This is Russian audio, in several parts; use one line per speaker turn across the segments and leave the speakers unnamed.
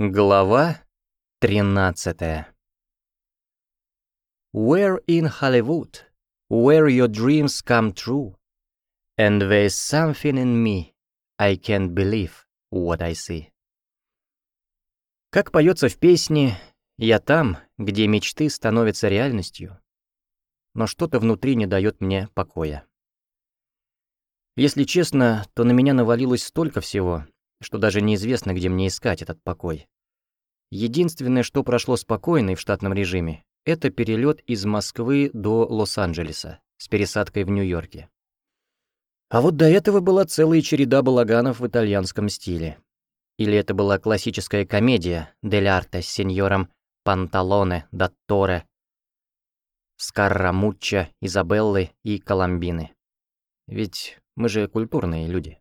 Глава 13 Where in Hollywood, where your dreams come true, and there's something in me, I can't believe what I see. Как поется в песне «Я там, где мечты становятся реальностью», но что-то внутри не дает мне покоя. Если честно, то на меня навалилось столько всего, что даже неизвестно, где мне искать этот покой. Единственное, что прошло спокойно и в штатном режиме, это перелет из Москвы до Лос-Анджелеса с пересадкой в Нью-Йорке. А вот до этого была целая череда балаганов в итальянском стиле. Или это была классическая комедия «Дель арте» с сеньором Панталоне, Датторе, Скаррамучча, Изабеллы и Коломбины. Ведь мы же культурные люди.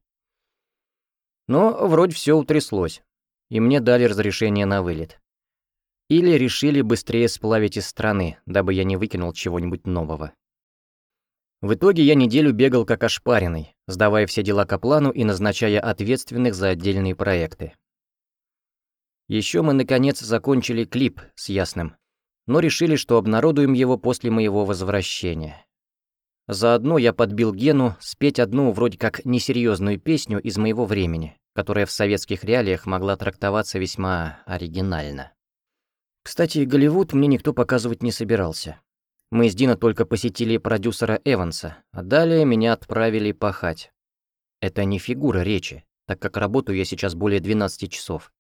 Но вроде все утряслось, и мне дали разрешение на вылет. Или решили быстрее сплавить из страны, дабы я не выкинул чего-нибудь нового. В итоге я неделю бегал как ошпаренный, сдавая все дела к плану и назначая ответственных за отдельные проекты. Еще мы, наконец, закончили клип с Ясным, но решили, что обнародуем его после моего возвращения. Заодно я подбил Гену спеть одну вроде как несерьезную песню из моего времени, которая в советских реалиях могла трактоваться весьма оригинально. Кстати, Голливуд мне никто показывать не собирался. Мы с Дина только посетили продюсера Эванса, а далее меня отправили пахать. Это не фигура речи, так как работаю я сейчас более 12 часов.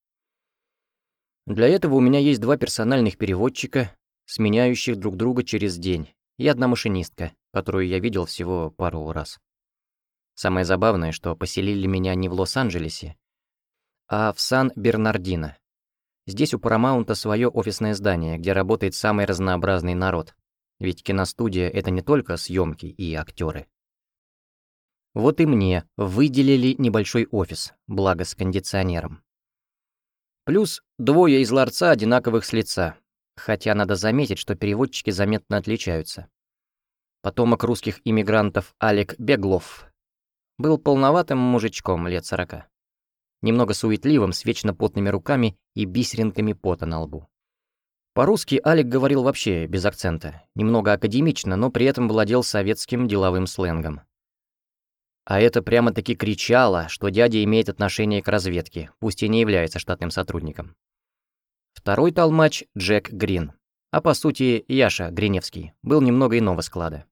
Для этого у меня есть два персональных переводчика, сменяющих друг друга через день, и одна машинистка, которую я видел всего пару раз. Самое забавное, что поселили меня не в Лос-Анджелесе, а в Сан-Бернардино. Здесь у Парамаунта свое офисное здание, где работает самый разнообразный народ. Ведь киностудия — это не только съемки и актеры. Вот и мне выделили небольшой офис, благо с кондиционером. Плюс двое из ларца одинаковых с лица, хотя надо заметить, что переводчики заметно отличаются. Потомок русских иммигрантов Алек Беглов был полноватым мужичком лет сорока. Немного суетливым, с вечно потными руками и бисеринками пота на лбу. По-русски Алик говорил вообще без акцента, немного академично, но при этом владел советским деловым сленгом. А это прямо-таки кричало, что дядя имеет отношение к разведке, пусть и не является штатным сотрудником. Второй толмач — Джек Грин. А по сути, Яша Гриневский был немного иного склада.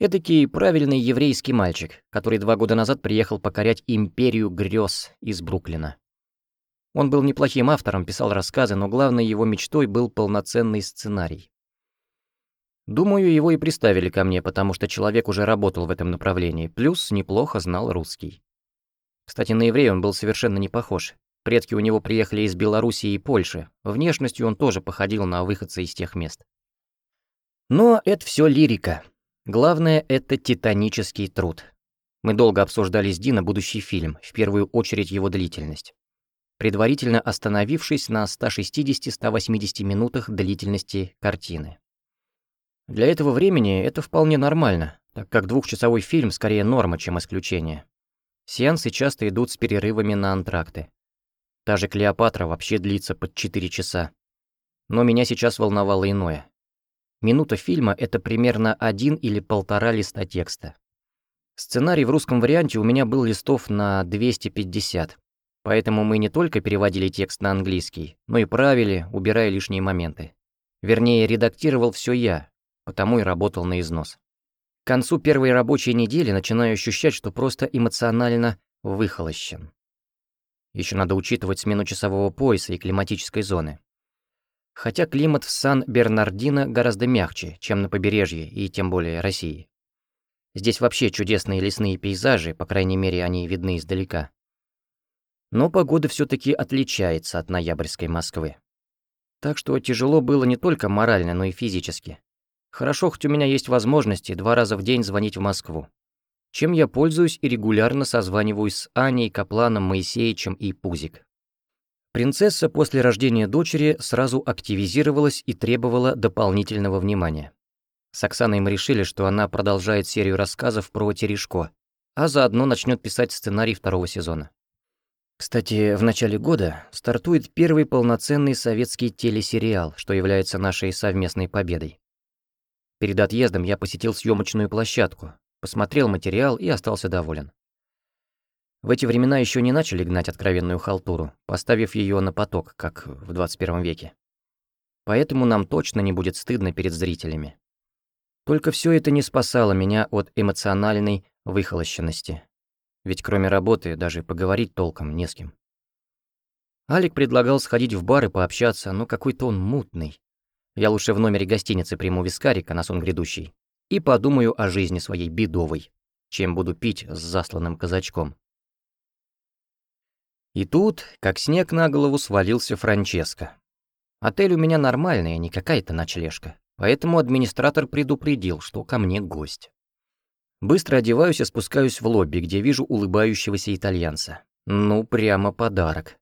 Эдакий правильный еврейский мальчик, который два года назад приехал покорять империю грез из Бруклина. Он был неплохим автором, писал рассказы, но главной его мечтой был полноценный сценарий. Думаю, его и приставили ко мне, потому что человек уже работал в этом направлении, плюс неплохо знал русский. Кстати, на еврея он был совершенно не похож. Предки у него приехали из Белоруссии и Польши. Внешностью он тоже походил на выходца из тех мест. Но это все лирика. Главное — это титанический труд. Мы долго обсуждали с Дина будущий фильм, в первую очередь его длительность. Предварительно остановившись на 160-180 минутах длительности картины. Для этого времени это вполне нормально, так как двухчасовой фильм скорее норма, чем исключение. Сеансы часто идут с перерывами на антракты. Та же «Клеопатра» вообще длится под 4 часа. Но меня сейчас волновало иное. Минута фильма — это примерно один или полтора листа текста. Сценарий в русском варианте у меня был листов на 250, поэтому мы не только переводили текст на английский, но и правили, убирая лишние моменты. Вернее, редактировал все я, потому и работал на износ. К концу первой рабочей недели начинаю ощущать, что просто эмоционально выхолощен. Еще надо учитывать смену часового пояса и климатической зоны хотя климат в Сан-Бернардино гораздо мягче, чем на побережье и тем более России. Здесь вообще чудесные лесные пейзажи, по крайней мере, они видны издалека. Но погода все таки отличается от ноябрьской Москвы. Так что тяжело было не только морально, но и физически. Хорошо, хоть у меня есть возможности два раза в день звонить в Москву. Чем я пользуюсь и регулярно созваниваюсь с Аней, Капланом, Моисеичем и Пузик. Принцесса после рождения дочери сразу активизировалась и требовала дополнительного внимания. С Оксаной мы решили, что она продолжает серию рассказов про Терешко, а заодно начнет писать сценарий второго сезона. Кстати, в начале года стартует первый полноценный советский телесериал, что является нашей совместной победой. Перед отъездом я посетил съемочную площадку, посмотрел материал и остался доволен. В эти времена еще не начали гнать откровенную халтуру, поставив ее на поток, как в 21 веке. Поэтому нам точно не будет стыдно перед зрителями. Только все это не спасало меня от эмоциональной выхолощенности. Ведь кроме работы даже поговорить толком не с кем. Алик предлагал сходить в бар и пообщаться, но какой-то он мутный. Я лучше в номере гостиницы приму вискарика на сон грядущий и подумаю о жизни своей бедовой, чем буду пить с засланным казачком. И тут, как снег на голову, свалился Франческо. Отель у меня нормальный, а не какая-то ночлежка, поэтому администратор предупредил, что ко мне гость. Быстро одеваюсь и спускаюсь в лобби, где вижу улыбающегося итальянца. Ну, прямо подарок.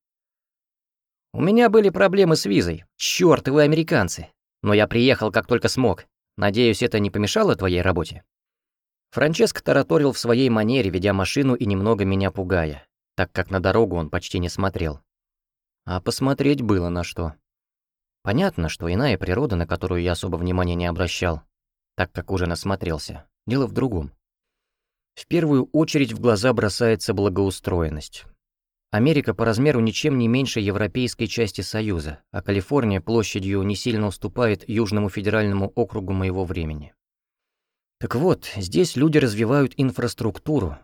У меня были проблемы с визой. Чёрт, вы американцы. Но я приехал как только смог. Надеюсь, это не помешало твоей работе?» Франческо тараторил в своей манере, ведя машину и немного меня пугая, так как на дорогу он почти не смотрел. А посмотреть было на что. Понятно, что иная природа, на которую я особо внимания не обращал, так как уже насмотрелся. Дело в другом. В первую очередь в глаза бросается благоустроенность. Америка по размеру ничем не меньше европейской части Союза, а Калифорния площадью не сильно уступает Южному федеральному округу моего времени. Так вот, здесь люди развивают инфраструктуру,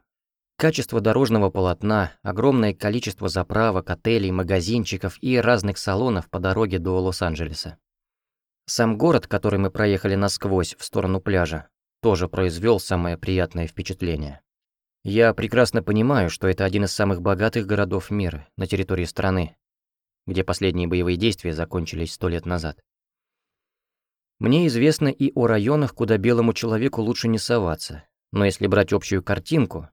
качество дорожного полотна, огромное количество заправок, отелей, магазинчиков и разных салонов по дороге до Лос-Анджелеса. Сам город, который мы проехали насквозь в сторону пляжа, тоже произвел самое приятное впечатление. Я прекрасно понимаю, что это один из самых богатых городов мира на территории страны, где последние боевые действия закончились сто лет назад. Мне известно и о районах, куда белому человеку лучше не соваться, но если брать общую картинку,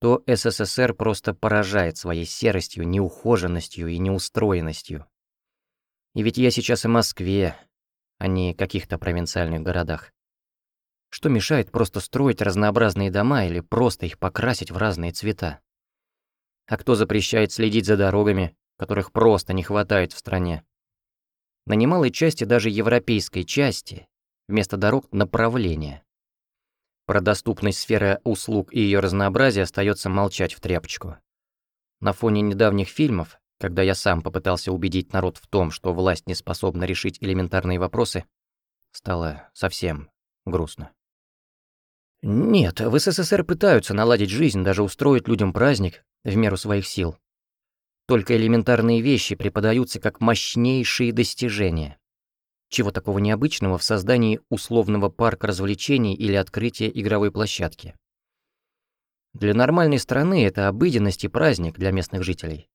то СССР просто поражает своей серостью, неухоженностью и неустроенностью. И ведь я сейчас в Москве, а не каких-то провинциальных городах. Что мешает просто строить разнообразные дома или просто их покрасить в разные цвета? А кто запрещает следить за дорогами, которых просто не хватает в стране? На немалой части даже европейской части вместо дорог направления. Про доступность сферы услуг и ее разнообразие остается молчать в тряпочку. На фоне недавних фильмов, когда я сам попытался убедить народ в том, что власть не способна решить элементарные вопросы, стало совсем грустно. Нет, в СССР пытаются наладить жизнь, даже устроить людям праздник в меру своих сил. Только элементарные вещи преподаются как мощнейшие достижения. Чего такого необычного в создании условного парка развлечений или открытия игровой площадки? Для нормальной страны это обыденность и праздник для местных жителей.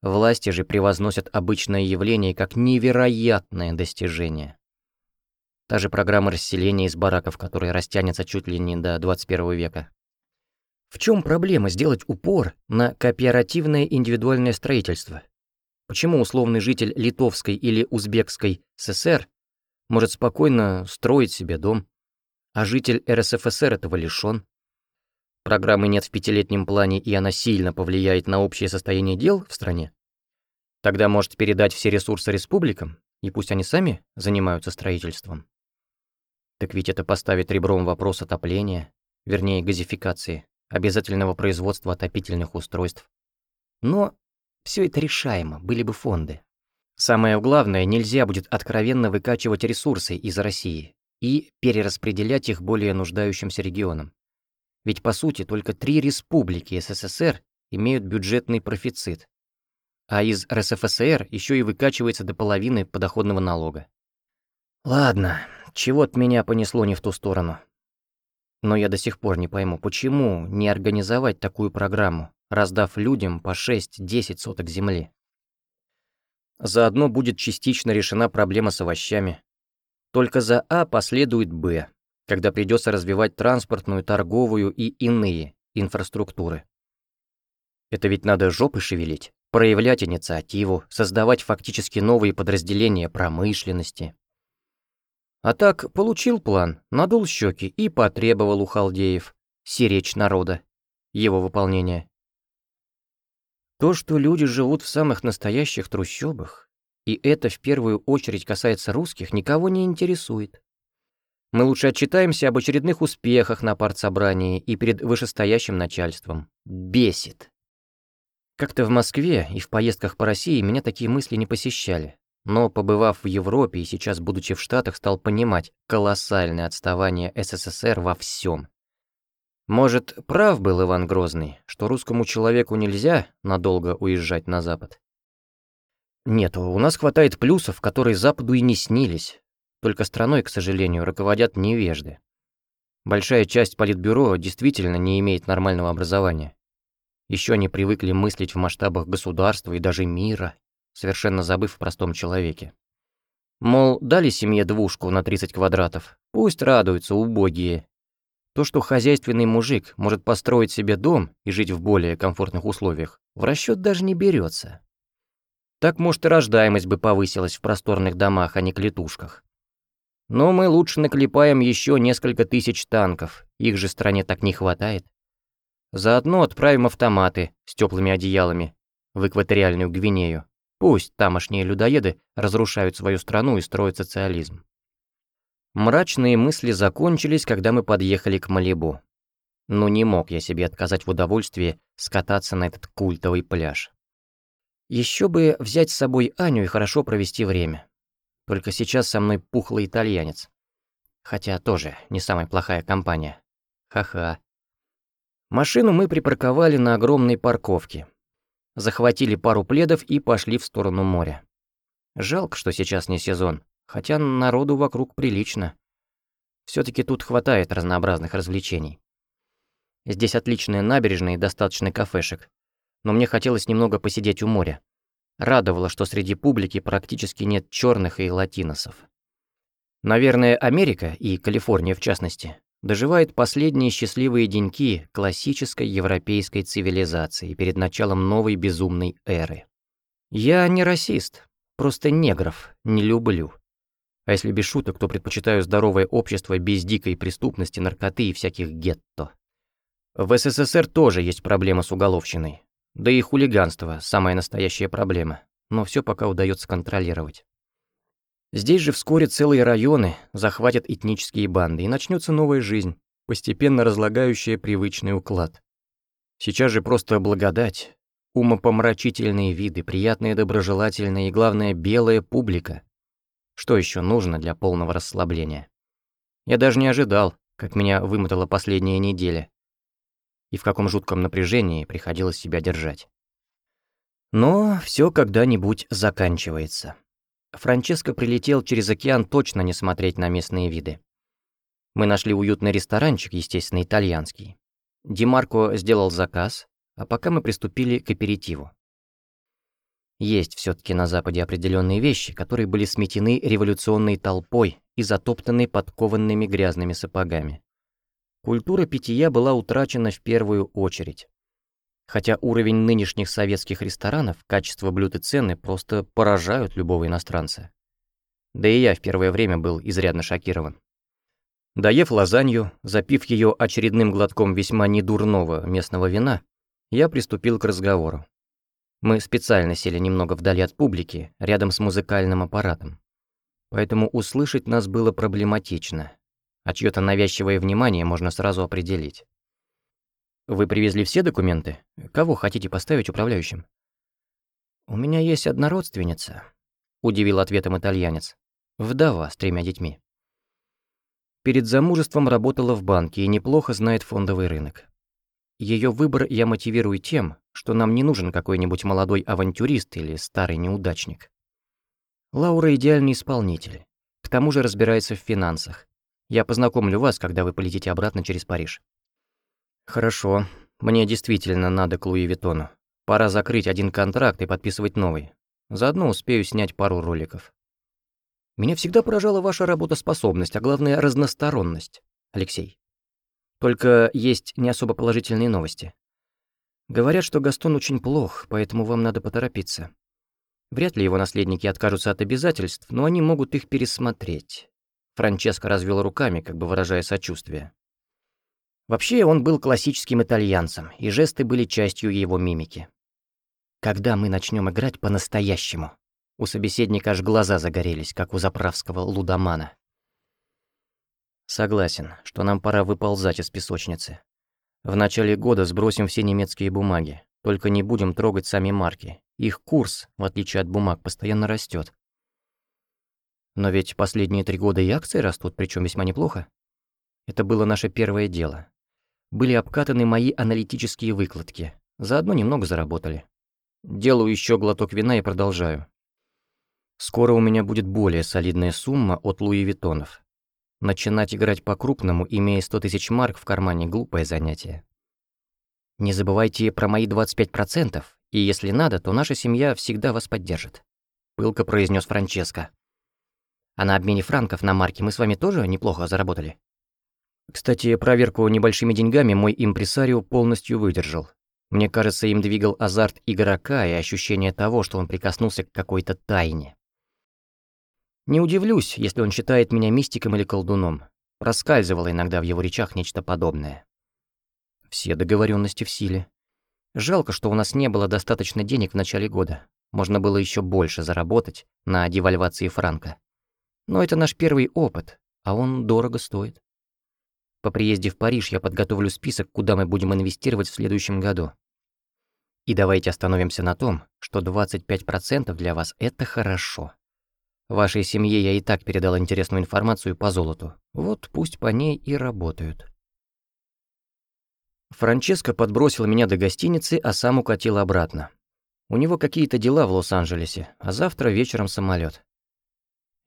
Власти же превозносят обычное явление как невероятное достижение. Та же программа расселения из бараков, которая растянется чуть ли не до 21 века. В чем проблема сделать упор на кооперативное индивидуальное строительство? Почему условный житель Литовской или Узбекской ССР может спокойно строить себе дом, а житель РСФСР этого лишён? Программы нет в пятилетнем плане, и она сильно повлияет на общее состояние дел в стране? Тогда может передать все ресурсы республикам, и пусть они сами занимаются строительством. Так ведь это поставит ребром вопрос отопления, вернее газификации, обязательного производства отопительных устройств. Но все это решаемо, были бы фонды. Самое главное, нельзя будет откровенно выкачивать ресурсы из России и перераспределять их более нуждающимся регионам. Ведь по сути только три республики СССР имеют бюджетный профицит, а из РСФСР еще и выкачивается до половины подоходного налога. Ладно, чего-то меня понесло не в ту сторону. Но я до сих пор не пойму, почему не организовать такую программу, раздав людям по 6-10 соток земли. Заодно будет частично решена проблема с овощами. Только за А последует Б, когда придется развивать транспортную, торговую и иные инфраструктуры. Это ведь надо жопы шевелить, проявлять инициативу, создавать фактически новые подразделения промышленности, а так, получил план, надул щеки и потребовал у халдеев сиречь народа, его выполнения. То, что люди живут в самых настоящих трущобах, и это в первую очередь касается русских, никого не интересует. Мы лучше отчитаемся об очередных успехах на партсобрании и перед вышестоящим начальством. Бесит. Как-то в Москве и в поездках по России меня такие мысли не посещали. Но, побывав в Европе и сейчас, будучи в Штатах, стал понимать колоссальное отставание СССР во всем. Может, прав был Иван Грозный, что русскому человеку нельзя надолго уезжать на Запад? Нет, у нас хватает плюсов, которые Западу и не снились. Только страной, к сожалению, руководят невежды. Большая часть политбюро действительно не имеет нормального образования. Еще не привыкли мыслить в масштабах государства и даже мира, совершенно забыв в простом человеке. Мол, дали семье двушку на 30 квадратов, пусть радуются убогие, то, что хозяйственный мужик может построить себе дом и жить в более комфортных условиях, в расчет даже не берется. Так, может, и рождаемость бы повысилась в просторных домах, а не клетушках. Но мы лучше наклепаем еще несколько тысяч танков, их же стране так не хватает. Заодно отправим автоматы с теплыми одеялами в экваториальную Гвинею. Пусть тамошние людоеды разрушают свою страну и строят социализм. Мрачные мысли закончились, когда мы подъехали к Малибу. Но не мог я себе отказать в удовольствии скататься на этот культовый пляж. Еще бы взять с собой Аню и хорошо провести время. Только сейчас со мной пухлый итальянец. Хотя тоже не самая плохая компания. Ха-ха. Машину мы припарковали на огромной парковке. Захватили пару пледов и пошли в сторону моря. Жалко, что сейчас не сезон хотя народу вокруг прилично. все таки тут хватает разнообразных развлечений. Здесь отличные набережные и достаточно кафешек, но мне хотелось немного посидеть у моря. Радовало, что среди публики практически нет черных и латиносов. Наверное, Америка, и Калифорния в частности, доживает последние счастливые деньки классической европейской цивилизации перед началом новой безумной эры. Я не расист, просто негров не люблю. А если без шуток, то предпочитаю здоровое общество без дикой преступности, наркоты и всяких гетто. В СССР тоже есть проблема с уголовщиной. Да и хулиганство – самая настоящая проблема. Но все пока удается контролировать. Здесь же вскоре целые районы захватят этнические банды, и начнется новая жизнь, постепенно разлагающая привычный уклад. Сейчас же просто благодать, умопомрачительные виды, приятная доброжелательная и, главное, белая публика – что еще нужно для полного расслабления? Я даже не ожидал, как меня вымотала последняя неделя. И в каком жутком напряжении приходилось себя держать. Но все когда-нибудь заканчивается. Франческо прилетел через океан точно не смотреть на местные виды. Мы нашли уютный ресторанчик, естественно, итальянский. Димарко сделал заказ, а пока мы приступили к аперитиву. Есть все таки на Западе определенные вещи, которые были сметены революционной толпой и затоптаны подкованными грязными сапогами. Культура питья была утрачена в первую очередь. Хотя уровень нынешних советских ресторанов, качество блюд и цены просто поражают любого иностранца. Да и я в первое время был изрядно шокирован. Доев лазанью, запив ее очередным глотком весьма недурного местного вина, я приступил к разговору. Мы специально сели немного вдали от публики, рядом с музыкальным аппаратом. Поэтому услышать нас было проблематично, а чьё-то навязчивое внимание можно сразу определить. «Вы привезли все документы? Кого хотите поставить управляющим?» «У меня есть одна родственница», — удивил ответом итальянец. «Вдова с тремя детьми». Перед замужеством работала в банке и неплохо знает фондовый рынок. Ее выбор я мотивирую тем, что нам не нужен какой-нибудь молодой авантюрист или старый неудачник. Лаура — идеальный исполнитель. К тому же разбирается в финансах. Я познакомлю вас, когда вы полетите обратно через Париж. Хорошо. Мне действительно надо к Луи Виттону. Пора закрыть один контракт и подписывать новый. Заодно успею снять пару роликов. Меня всегда поражала ваша работоспособность, а главное — разносторонность, Алексей. Только есть не особо положительные новости. Говорят, что Гастон очень плох, поэтому вам надо поторопиться. Вряд ли его наследники откажутся от обязательств, но они могут их пересмотреть. Франческо развел руками, как бы выражая сочувствие. Вообще, он был классическим итальянцем, и жесты были частью его мимики. когда мы начнем играть по-настоящему?» У собеседника аж глаза загорелись, как у заправского лудомана. Согласен, что нам пора выползать из песочницы. В начале года сбросим все немецкие бумаги, только не будем трогать сами марки. Их курс, в отличие от бумаг, постоянно растет. Но ведь последние три года и акции растут, причем весьма неплохо. Это было наше первое дело. Были обкатаны мои аналитические выкладки. Заодно немного заработали. Делаю еще глоток вина и продолжаю. Скоро у меня будет более солидная сумма от Луи Виттонов. Начинать играть по-крупному, имея 100 тысяч марк в кармане, глупое занятие. Не забывайте про мои 25%, и если надо, то наша семья всегда вас поддержит», — пылко произнес Франческо. «А на обмене франков на марки мы с вами тоже неплохо заработали?» Кстати, проверку небольшими деньгами мой импресарио полностью выдержал. Мне кажется, им двигал азарт игрока и ощущение того, что он прикоснулся к какой-то тайне. Не удивлюсь, если он считает меня мистиком или колдуном. Проскальзывало иногда в его речах нечто подобное. Все договоренности в силе. Жалко, что у нас не было достаточно денег в начале года. Можно было еще больше заработать на девальвации франка. Но это наш первый опыт, а он дорого стоит. По приезде в Париж я подготовлю список, куда мы будем инвестировать в следующем году. И давайте остановимся на том, что 25% для вас — это хорошо. Вашей семье я и так передал интересную информацию по золоту. Вот пусть по ней и работают. Франческо подбросил меня до гостиницы, а сам укатил обратно. У него какие-то дела в Лос-Анджелесе, а завтра вечером самолет.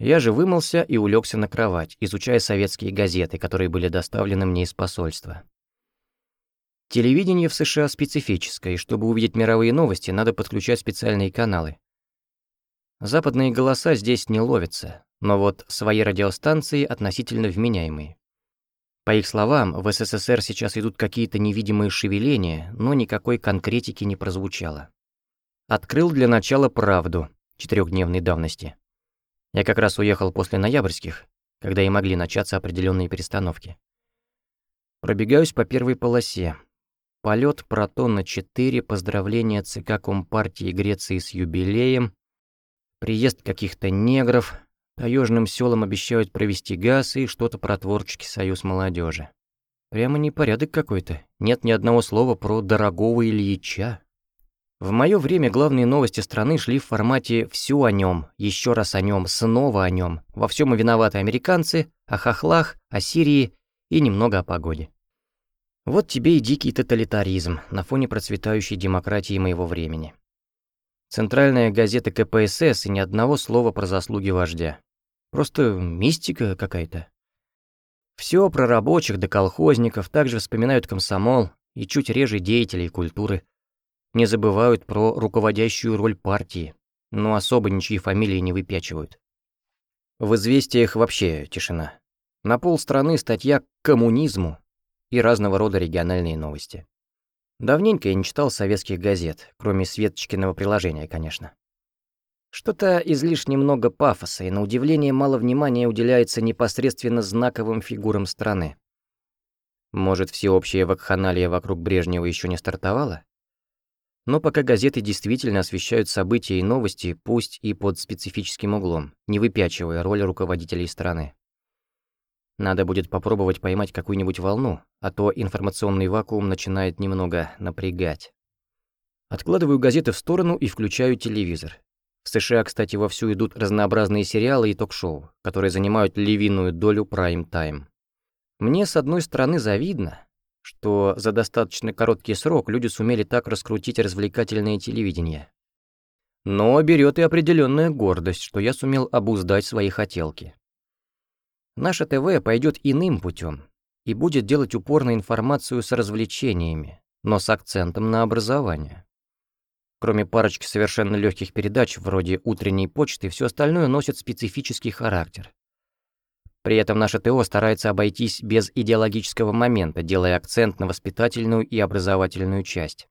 Я же вымылся и улегся на кровать, изучая советские газеты, которые были доставлены мне из посольства. Телевидение в США специфическое, и чтобы увидеть мировые новости, надо подключать специальные каналы. Западные голоса здесь не ловятся, но вот свои радиостанции относительно вменяемые. По их словам, в СССР сейчас идут какие-то невидимые шевеления, но никакой конкретики не прозвучало. Открыл для начала правду четырехдневной давности. Я как раз уехал после ноябрьских, когда и могли начаться определенные перестановки. Пробегаюсь по первой полосе. Полет Протона-4, поздравления ЦК Компартии Греции с юбилеем, приезд каких-то негров, Таежным селам обещают провести газ и что-то про творческий союз молодежи. Прямо непорядок какой-то. Нет ни одного слова про дорогого Ильича. В мое время главные новости страны шли в формате «все о нем», «еще раз о нем», «снова о нем». Во всем виноваты американцы, о хохлах, о Сирии и немного о погоде. Вот тебе и дикий тоталитаризм на фоне процветающей демократии моего времени. Центральная газета КПСС и ни одного слова про заслуги вождя. Просто мистика какая-то. Все про рабочих до колхозников, также вспоминают комсомол и чуть реже деятелей культуры. Не забывают про руководящую роль партии, но особо ничьи фамилии не выпячивают. В известиях вообще тишина. На полстраны статья к коммунизму и разного рода региональные новости. Давненько я не читал советских газет, кроме Светочкиного приложения, конечно. Что-то излишне много пафоса, и на удивление мало внимания уделяется непосредственно знаковым фигурам страны. Может, всеобщее вакханалия вокруг Брежнева еще не стартовало? Но пока газеты действительно освещают события и новости, пусть и под специфическим углом, не выпячивая роль руководителей страны. Надо будет попробовать поймать какую-нибудь волну, а то информационный вакуум начинает немного напрягать. Откладываю газеты в сторону и включаю телевизор. В США, кстати, вовсю идут разнообразные сериалы и ток-шоу, которые занимают львиную долю прайм-тайм. Мне, с одной стороны, завидно, что за достаточно короткий срок люди сумели так раскрутить развлекательное телевидение. Но берет и определенная гордость, что я сумел обуздать свои хотелки. Наше ТВ пойдет иным путем и будет делать упор на информацию с развлечениями, но с акцентом на образование. Кроме парочки совершенно легких передач, вроде утренней почты, все остальное носит специфический характер. При этом наше ТО старается обойтись без идеологического момента, делая акцент на воспитательную и образовательную часть.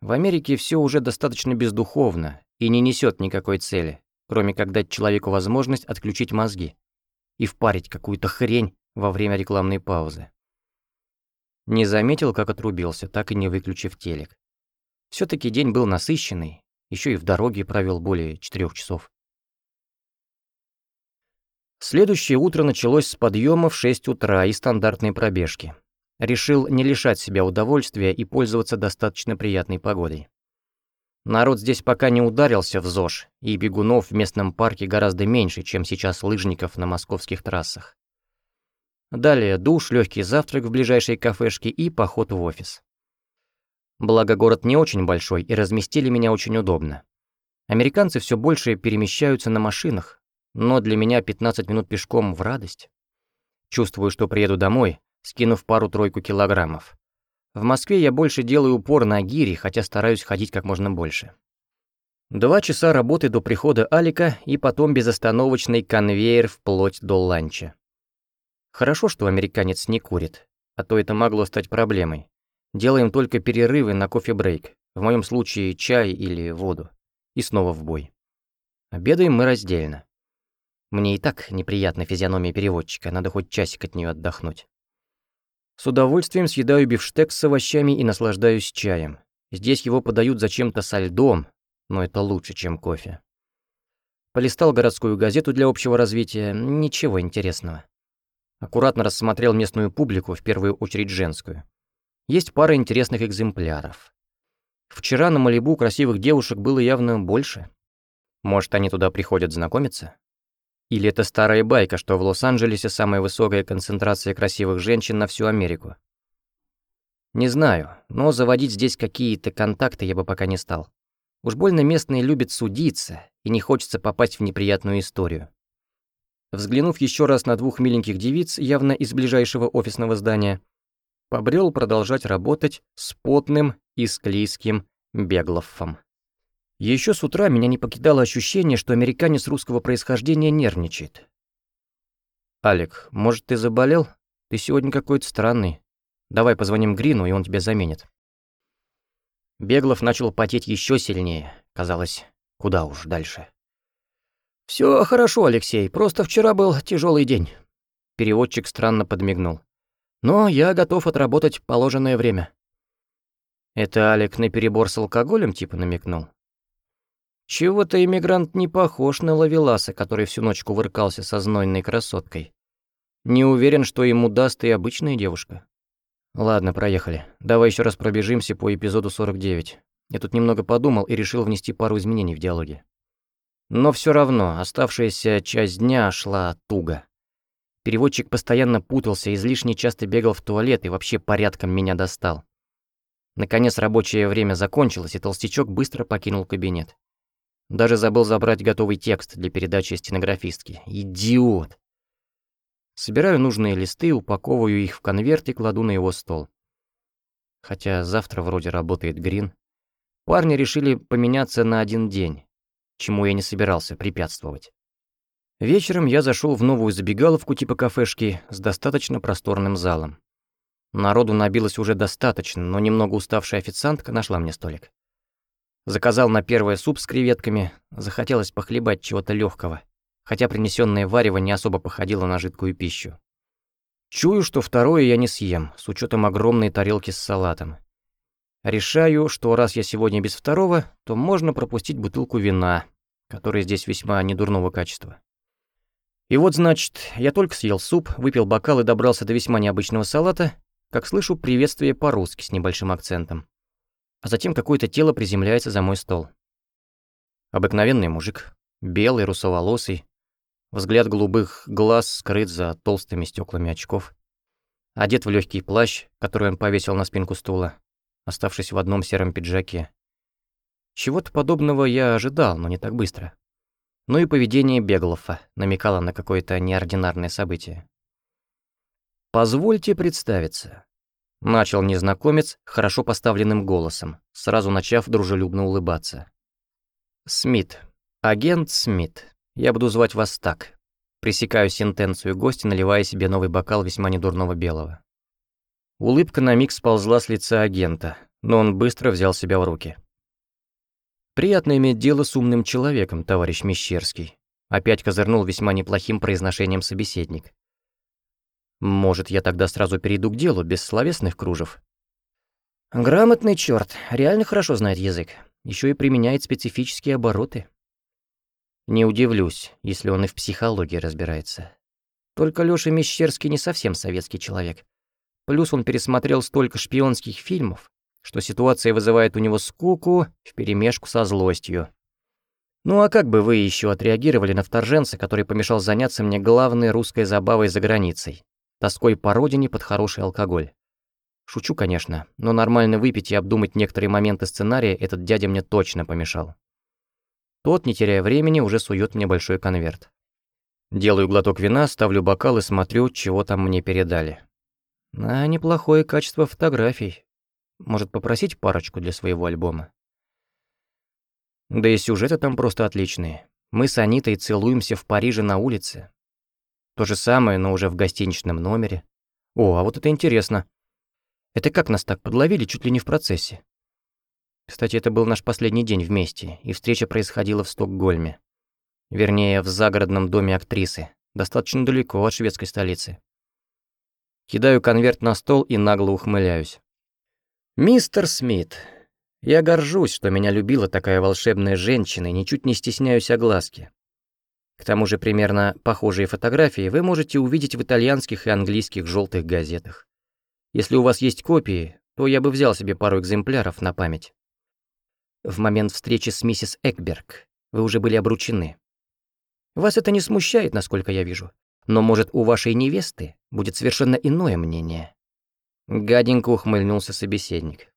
В Америке все уже достаточно бездуховно и не несет никакой цели, кроме как дать человеку возможность отключить мозги и впарить какую-то хрень во время рекламной паузы. Не заметил, как отрубился, так и не выключив телек. все таки день был насыщенный, еще и в дороге провел более четырех часов. Следующее утро началось с подъема в 6 утра и стандартной пробежки. Решил не лишать себя удовольствия и пользоваться достаточно приятной погодой. Народ здесь пока не ударился в ЗОЖ, и бегунов в местном парке гораздо меньше, чем сейчас лыжников на московских трассах. Далее душ, легкий завтрак в ближайшей кафешке и поход в офис. Благо город не очень большой и разместили меня очень удобно. Американцы все больше перемещаются на машинах, но для меня 15 минут пешком в радость. Чувствую, что приеду домой, скинув пару-тройку килограммов. В Москве я больше делаю упор на гири, хотя стараюсь ходить как можно больше. Два часа работы до прихода Алика и потом безостановочный конвейер вплоть до ланча. Хорошо, что американец не курит, а то это могло стать проблемой. Делаем только перерывы на кофе-брейк, в моем случае чай или воду, и снова в бой. Обедаем мы раздельно. Мне и так неприятна физиономия переводчика, надо хоть часик от нее отдохнуть. С удовольствием съедаю бифштекс с овощами и наслаждаюсь чаем. Здесь его подают зачем-то со льдом, но это лучше, чем кофе. Полистал городскую газету для общего развития, ничего интересного. Аккуратно рассмотрел местную публику, в первую очередь женскую. Есть пара интересных экземпляров. Вчера на Малибу красивых девушек было явно больше. Может, они туда приходят знакомиться? Или это старая байка, что в Лос-Анджелесе самая высокая концентрация красивых женщин на всю Америку? Не знаю, но заводить здесь какие-то контакты я бы пока не стал. Уж больно местные любят судиться, и не хочется попасть в неприятную историю. Взглянув еще раз на двух миленьких девиц, явно из ближайшего офисного здания, побрел продолжать работать с потным и склизким Беглофом. Еще с утра меня не покидало ощущение, что американец русского происхождения нервничает. «Алик, может, ты заболел? Ты сегодня какой-то странный. Давай позвоним Грину, и он тебя заменит». Беглов начал потеть еще сильнее. Казалось, куда уж дальше. Все хорошо, Алексей, просто вчера был тяжелый день». Переводчик странно подмигнул. «Но я готов отработать положенное время». Это Алик на перебор с алкоголем типа намекнул? Чего-то иммигрант не похож на лавеласа, который всю ночь кувыркался со знойной красоткой. Не уверен, что ему даст и обычная девушка. Ладно, проехали. Давай еще раз пробежимся по эпизоду 49. Я тут немного подумал и решил внести пару изменений в диалоге. Но все равно оставшаяся часть дня шла туго. Переводчик постоянно путался, излишне часто бегал в туалет и вообще порядком меня достал. Наконец рабочее время закончилось, и толстячок быстро покинул кабинет. Даже забыл забрать готовый текст для передачи стенографистки. Идиот! Собираю нужные листы, упаковываю их в конверт и кладу на его стол. Хотя завтра вроде работает Грин. Парни решили поменяться на один день, чему я не собирался препятствовать. Вечером я зашел в новую забегаловку типа кафешки с достаточно просторным залом. Народу набилось уже достаточно, но немного уставшая официантка нашла мне столик. Заказал на первое суп с креветками, захотелось похлебать чего-то легкого, хотя принесенное варево не особо походило на жидкую пищу. Чую, что второе я не съем, с учетом огромной тарелки с салатом. Решаю, что раз я сегодня без второго, то можно пропустить бутылку вина, которая здесь весьма недурного качества. И вот, значит, я только съел суп, выпил бокал и добрался до весьма необычного салата, как слышу приветствие по-русски с небольшим акцентом а затем какое-то тело приземляется за мой стол. Обыкновенный мужик, белый, русоволосый, взгляд голубых глаз скрыт за толстыми стеклами очков, одет в легкий плащ, который он повесил на спинку стула, оставшись в одном сером пиджаке. Чего-то подобного я ожидал, но не так быстро. Ну и поведение Беглофа намекало на какое-то неординарное событие. «Позвольте представиться. Начал незнакомец хорошо поставленным голосом, сразу начав дружелюбно улыбаться. «Смит. Агент Смит. Я буду звать вас так». Пресекаю сентенцию гостя, наливая себе новый бокал весьма недурного белого. Улыбка на миг сползла с лица агента, но он быстро взял себя в руки. «Приятно иметь дело с умным человеком, товарищ Мещерский», опять козырнул весьма неплохим произношением собеседник. Может, я тогда сразу перейду к делу, без словесных кружев? Грамотный черт, реально хорошо знает язык. Еще и применяет специфические обороты. Не удивлюсь, если он и в психологии разбирается. Только Лёша Мещерский не совсем советский человек. Плюс он пересмотрел столько шпионских фильмов, что ситуация вызывает у него скуку вперемешку со злостью. Ну а как бы вы еще отреагировали на вторженца, который помешал заняться мне главной русской забавой за границей? Тоской по родине под хороший алкоголь. Шучу, конечно, но нормально выпить и обдумать некоторые моменты сценария этот дядя мне точно помешал. Тот, не теряя времени, уже сует мне большой конверт. Делаю глоток вина, ставлю бокал и смотрю, чего там мне передали. А неплохое качество фотографий. Может, попросить парочку для своего альбома? Да и сюжеты там просто отличные. Мы с Анитой целуемся в Париже на улице. То же самое, но уже в гостиничном номере. О, а вот это интересно. Это как нас так подловили чуть ли не в процессе? Кстати, это был наш последний день вместе, и встреча происходила в Стокгольме. Вернее, в загородном доме актрисы, достаточно далеко от шведской столицы. Кидаю конверт на стол и нагло ухмыляюсь. «Мистер Смит, я горжусь, что меня любила такая волшебная женщина и ничуть не стесняюсь огласки. К тому же примерно похожие фотографии вы можете увидеть в итальянских и английских желтых газетах. Если у вас есть копии, то я бы взял себе пару экземпляров на память. В момент встречи с миссис Экберг вы уже были обручены. Вас это не смущает, насколько я вижу. Но, может, у вашей невесты будет совершенно иное мнение?» Гаденько ухмыльнулся собеседник.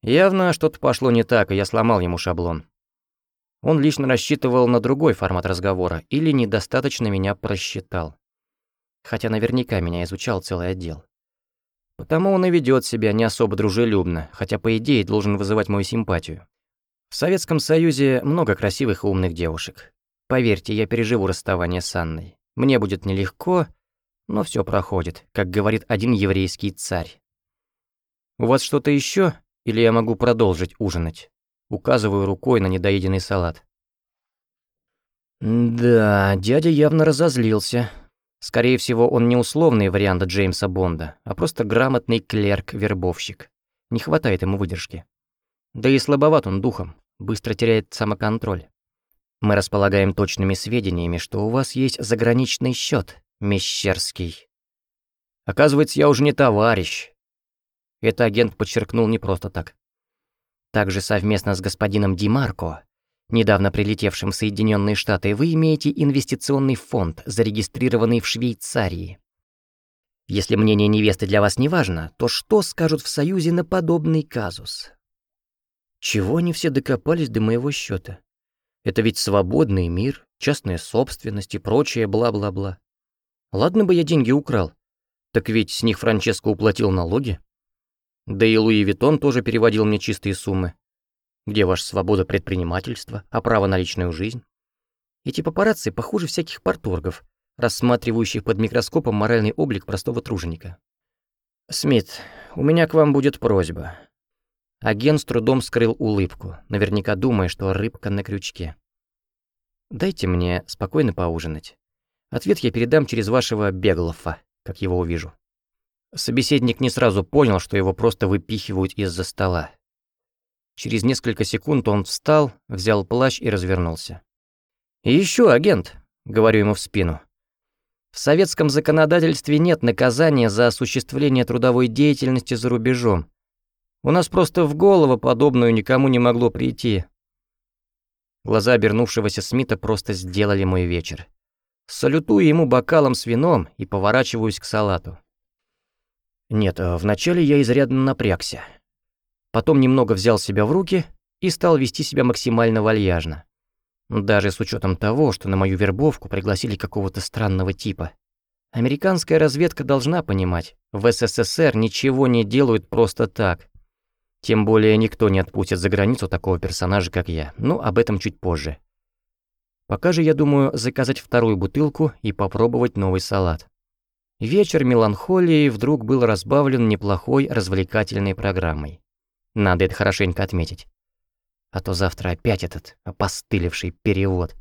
Явно что-то пошло не так, и я сломал ему шаблон. Он лично рассчитывал на другой формат разговора или недостаточно меня просчитал. Хотя наверняка меня изучал целый отдел. Потому он и ведет себя не особо дружелюбно, хотя по идее должен вызывать мою симпатию. В Советском Союзе много красивых и умных девушек. Поверьте, я переживу расставание с Анной. Мне будет нелегко, но все проходит, как говорит один еврейский царь. «У вас что-то еще, или я могу продолжить ужинать?» Указываю рукой на недоеденный салат. Да, дядя явно разозлился. Скорее всего, он не условный вариант Джеймса Бонда, а просто грамотный клерк-вербовщик. Не хватает ему выдержки. Да и слабоват он духом, быстро теряет самоконтроль. Мы располагаем точными сведениями, что у вас есть заграничный счет, Мещерский. Оказывается, я уже не товарищ. Это агент подчеркнул не просто так. Также совместно с господином Димарко недавно прилетевшим в Соединенные Штаты, вы имеете инвестиционный фонд, зарегистрированный в Швейцарии. Если мнение невесты для вас не важно, то что скажут в Союзе на подобный казус? Чего они все докопались до моего счета? Это ведь свободный мир, частная собственность и прочее бла-бла-бла. Ладно бы я деньги украл, так ведь с них Франческо уплатил налоги. Да и Луи Виттон тоже переводил мне чистые суммы. Где ваша свобода предпринимательства, а право на личную жизнь? Эти папарацци похуже всяких порторгов, рассматривающих под микроскопом моральный облик простого труженика. «Смит, у меня к вам будет просьба». Агент с трудом скрыл улыбку, наверняка думая, что рыбка на крючке. «Дайте мне спокойно поужинать. Ответ я передам через вашего Беглофа, как его увижу». Собеседник не сразу понял, что его просто выпихивают из-за стола. Через несколько секунд он встал, взял плащ и развернулся. «И ещё, агент», — говорю ему в спину. «В советском законодательстве нет наказания за осуществление трудовой деятельности за рубежом. У нас просто в голову подобную никому не могло прийти». Глаза обернувшегося Смита просто сделали мой вечер. Салютую ему бокалом с вином и поворачиваюсь к салату. Нет, а вначале я изрядно напрягся. Потом немного взял себя в руки и стал вести себя максимально вальяжно. Даже с учетом того, что на мою вербовку пригласили какого-то странного типа. Американская разведка должна понимать, в СССР ничего не делают просто так. Тем более никто не отпустит за границу такого персонажа, как я. Но об этом чуть позже. Пока же я думаю заказать вторую бутылку и попробовать новый салат. Вечер меланхолии вдруг был разбавлен неплохой развлекательной программой. Надо это хорошенько отметить. А то завтра опять этот опостылевший перевод.